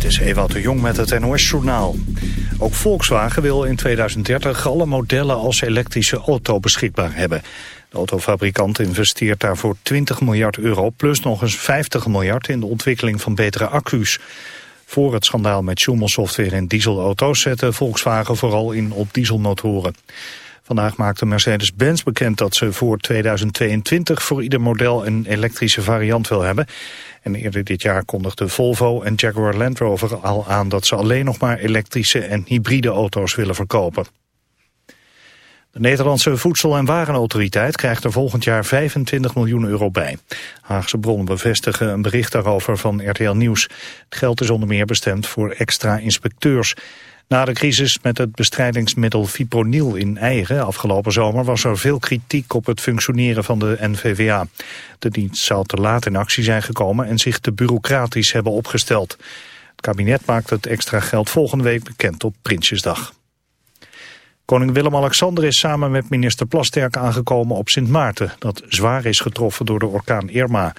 Dit is Ewout de Jong met het NOS-journaal. Ook Volkswagen wil in 2030 alle modellen als elektrische auto beschikbaar hebben. De autofabrikant investeert daarvoor 20 miljard euro... plus nog eens 50 miljard in de ontwikkeling van betere accu's. Voor het schandaal met Schumel-software in dieselauto's... zette Volkswagen vooral in op dieselmotoren. Vandaag maakte Mercedes-Benz bekend dat ze voor 2022 voor ieder model een elektrische variant wil hebben. En eerder dit jaar kondigden Volvo en Jaguar Land Rover al aan dat ze alleen nog maar elektrische en hybride auto's willen verkopen. De Nederlandse Voedsel- en Warenautoriteit krijgt er volgend jaar 25 miljoen euro bij. Haagse bronnen bevestigen een bericht daarover van RTL Nieuws. Het geld is onder meer bestemd voor extra inspecteurs. Na de crisis met het bestrijdingsmiddel fipronil in eigen afgelopen zomer was er veel kritiek op het functioneren van de NVWA. De dienst zou te laat in actie zijn gekomen en zich te bureaucratisch hebben opgesteld. Het kabinet maakt het extra geld volgende week bekend op Prinsjesdag. Koning Willem-Alexander is samen met minister Plasterk aangekomen op Sint Maarten, dat zwaar is getroffen door de orkaan Irma.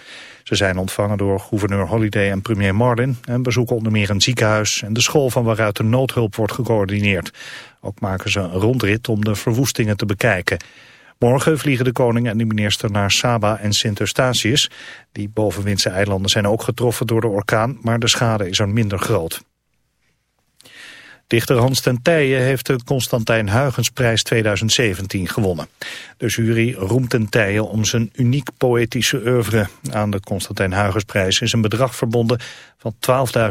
Ze zijn ontvangen door gouverneur Holiday en premier Marlin en bezoeken onder meer een ziekenhuis en de school van waaruit de noodhulp wordt gecoördineerd. Ook maken ze een rondrit om de verwoestingen te bekijken. Morgen vliegen de koning en de minister naar Saba en Sint Eustatius. Die bovenwindse eilanden zijn ook getroffen door de orkaan, maar de schade is er minder groot. Dichter Hans ten Tijen heeft de Constantijn Huygensprijs 2017 gewonnen. De jury roemt ten Tijen om zijn uniek poëtische oeuvre. Aan de Constantijn Huygensprijs is een bedrag verbonden van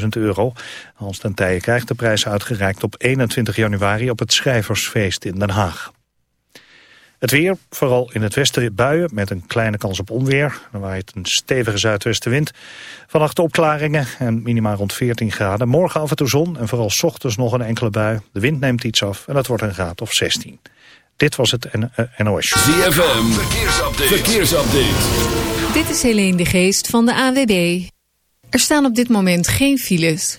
12.000 euro. Hans ten Tijen krijgt de prijs uitgereikt op 21 januari op het Schrijversfeest in Den Haag. Het weer, vooral in het westen buien met een kleine kans op onweer. Dan waait een stevige zuidwestenwind. Vannacht opklaringen en minimaal rond 14 graden. Morgen af en toe zon en vooral s ochtends nog een enkele bui. De wind neemt iets af en het wordt een graad of 16. Dit was het NOS. ZFM, verkeersupdate. verkeersupdate. Dit is Helene de Geest van de AWB. Er staan op dit moment geen files.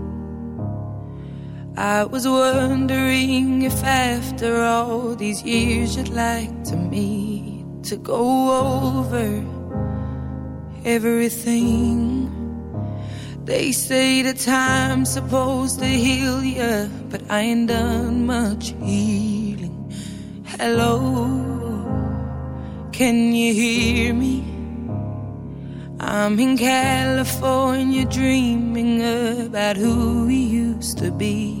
I was wondering if after all these years you'd like to meet to go over everything. They say the time's supposed to heal you, but I ain't done much healing. Hello, can you hear me? I'm in California dreaming about who we used to be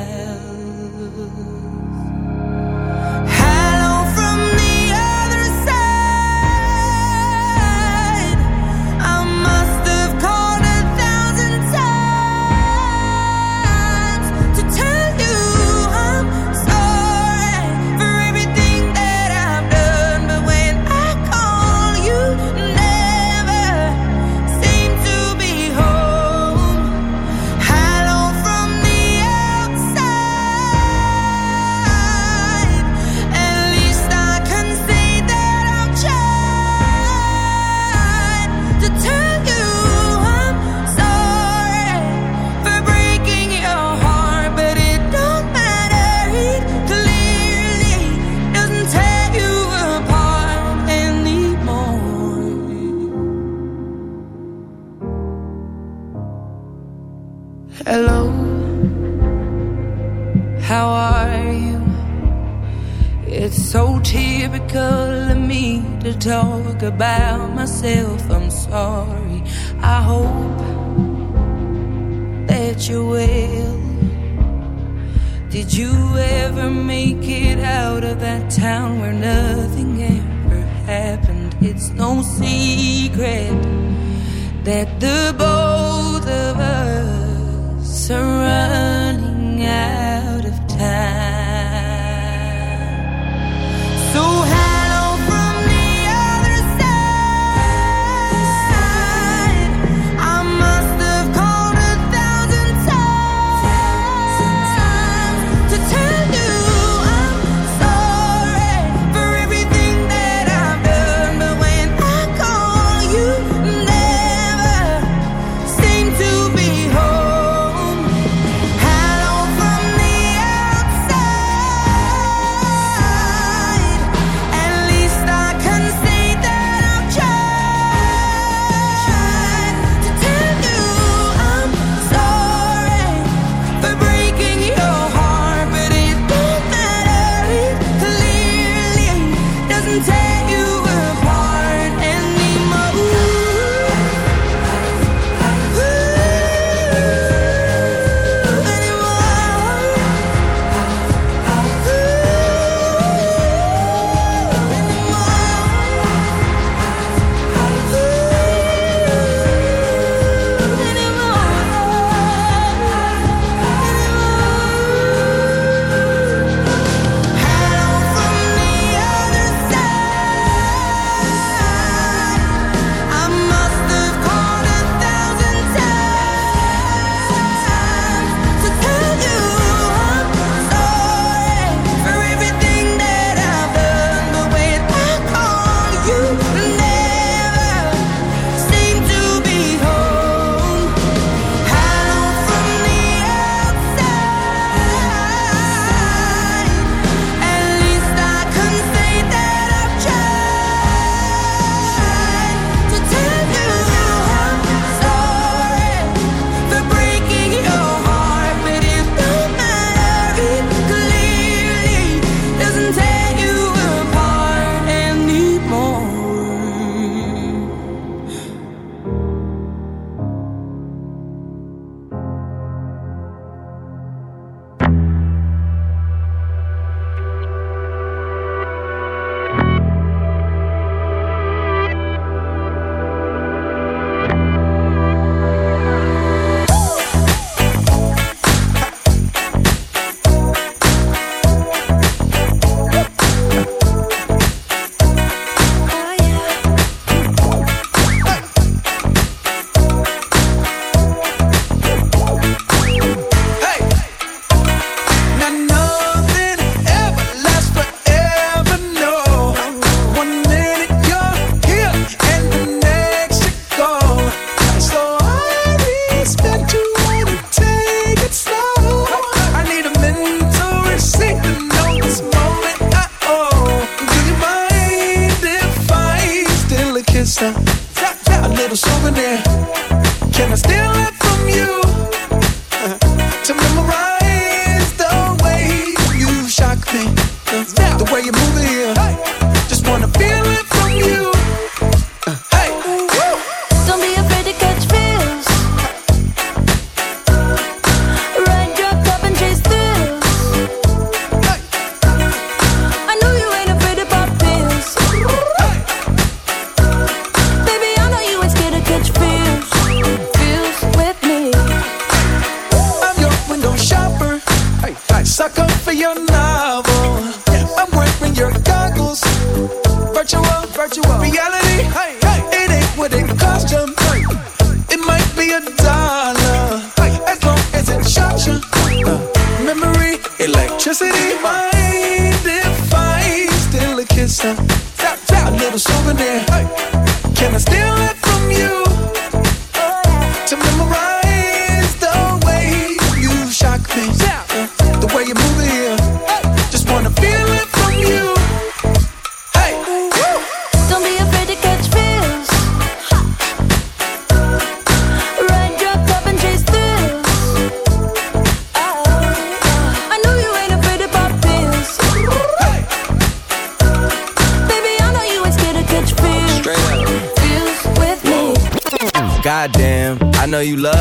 You love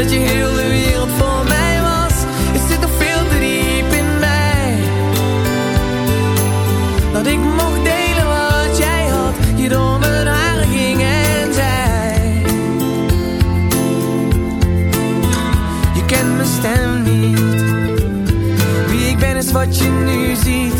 dat je heel de wereld voor mij was. Het zit nog veel te diep in mij. Dat ik mocht delen wat jij had, je door mijn haren ging en zei. Je kent mijn stem niet, wie ik ben is wat je nu ziet.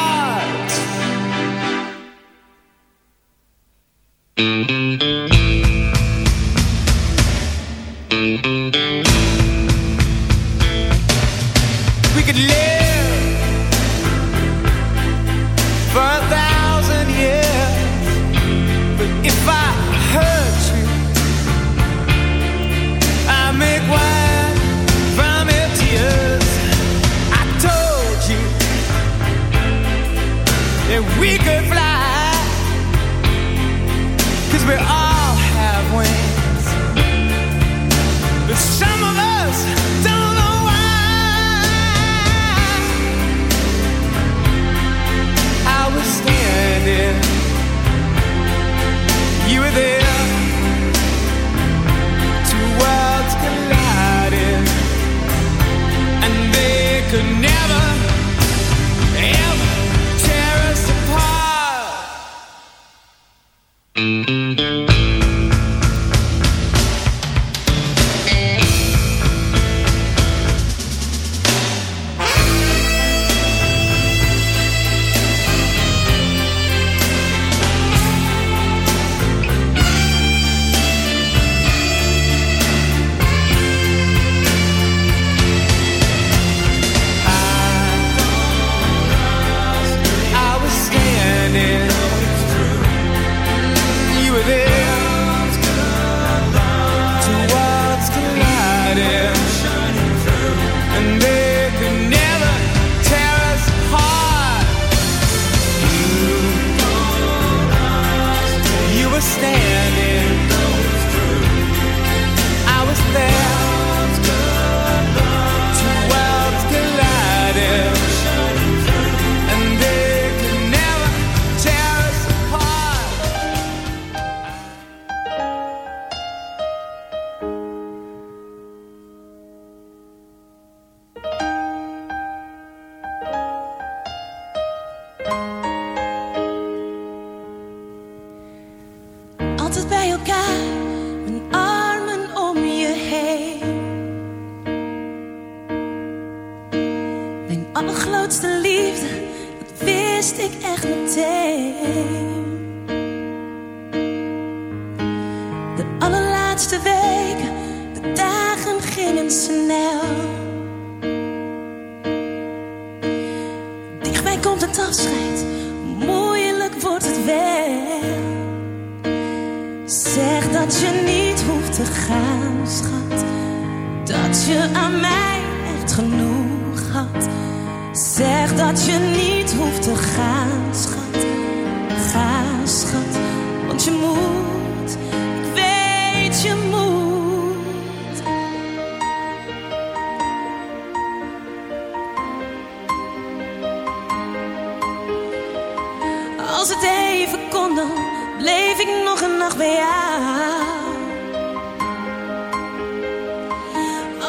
Als het even kon, dan bleef ik nog een nacht bij jou.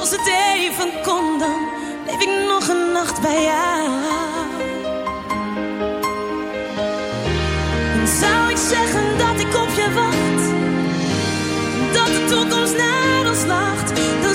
Als het even kon, dan bleef ik nog een nacht bij jou. Zou ik zeggen dat ik op je wacht, dat de toekomst naar ons lacht, dan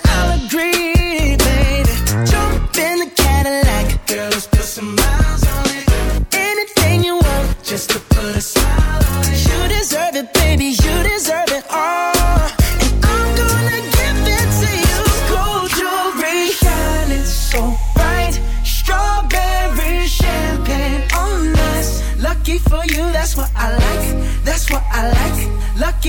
agree,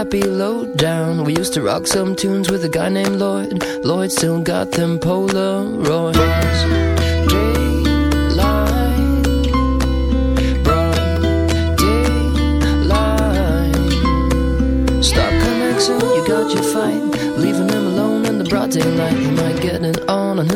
Happy low down. We used to rock some tunes with a guy named Lloyd. Lloyd still got them Polaroids.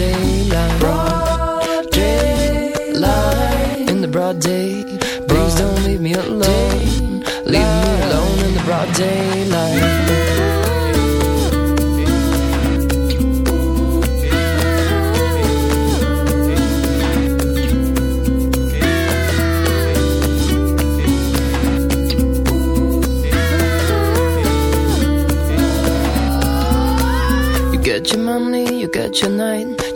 In the broad daylight. Broad daylight. In the broad day. Please don't leave me alone. Leave me alone in the broad daylight. You get your money, you get your night.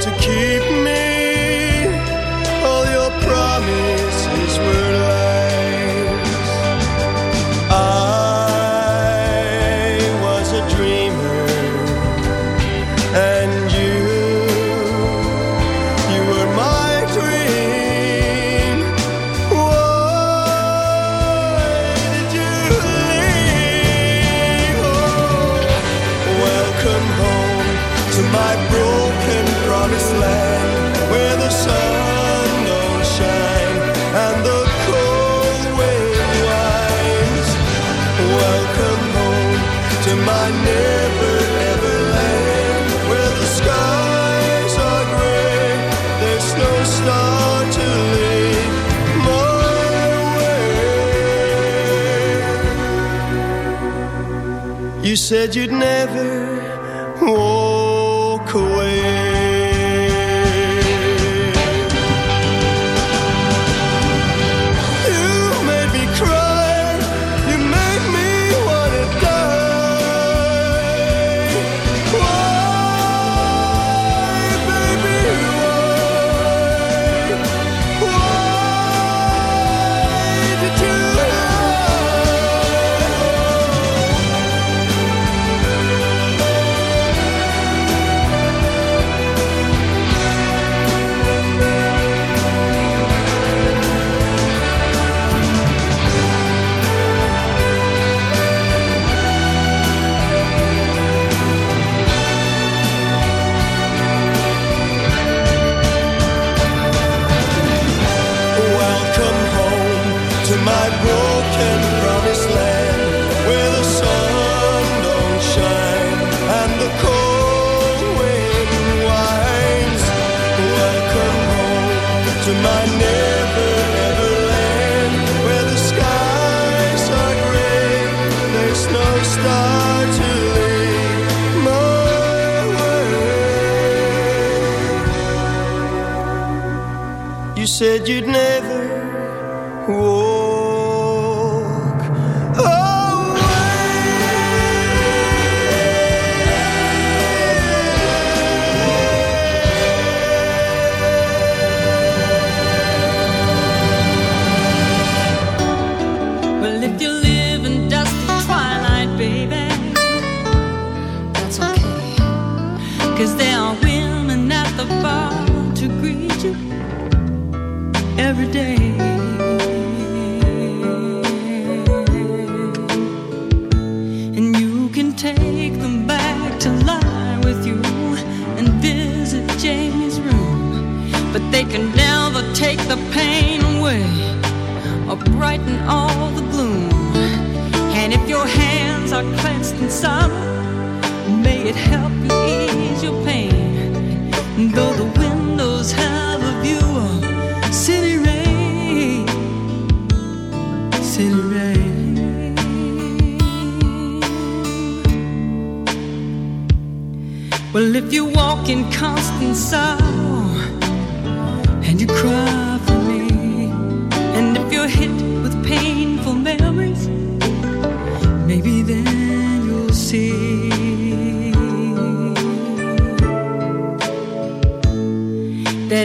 to keep me. said you'd never and sorrow. May it help you ease your pain. Though the windows have a view of city rain, city rain. Well, if you walk in constant sorrow and you cry.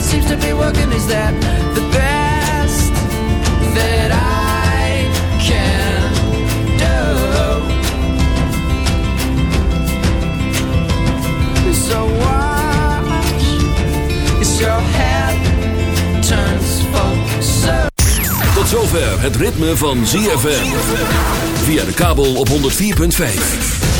It seems to be working. Is that the best that I can do? So watch as your head turns full circle. zover het ritme van ZFM. Via de kabel op 104.5.